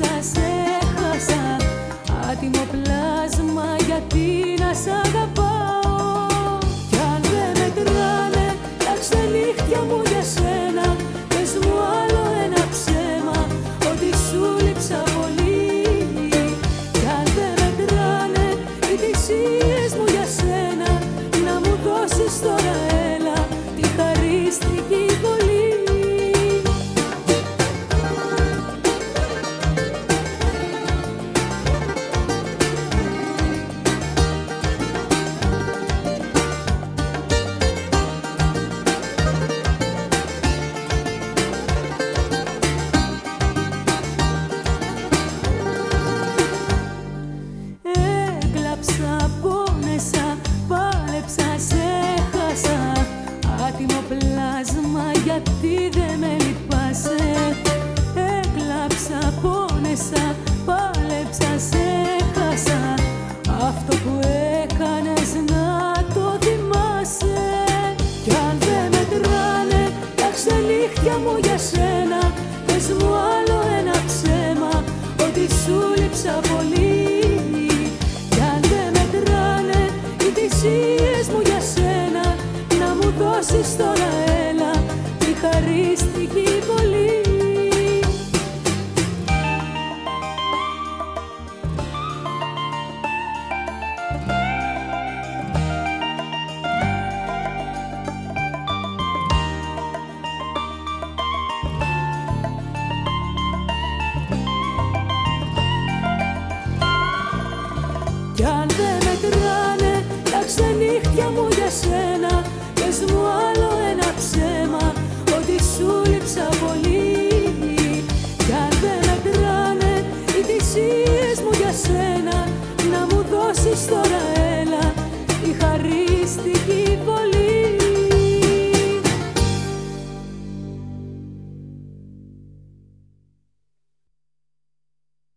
us. Πάλεψα, πόνεσα, πάλεψα, σέχασα. Άτιμο πλάσμα γιατί δεν με λυπάσαι. Έκλαψα, πόνεσα, πάλεψα, σε Αυτό που έκανες να το θυμάσαι. Κι αν δεν μετράνε τα ξενύχτια μου για σένα Πες μου άλλο ένα ψέμα ότι σου λείψα πολύ. Δώσεις τώρα έλα τη χαρίστικη πολύ. Κι αν σένα Πες μου άλλο ένα ψέμα ότι σου λείψα πολύ. Κι αν δεν μετράνε οι θυσίες μου για σένα Να μου δώσεις τώρα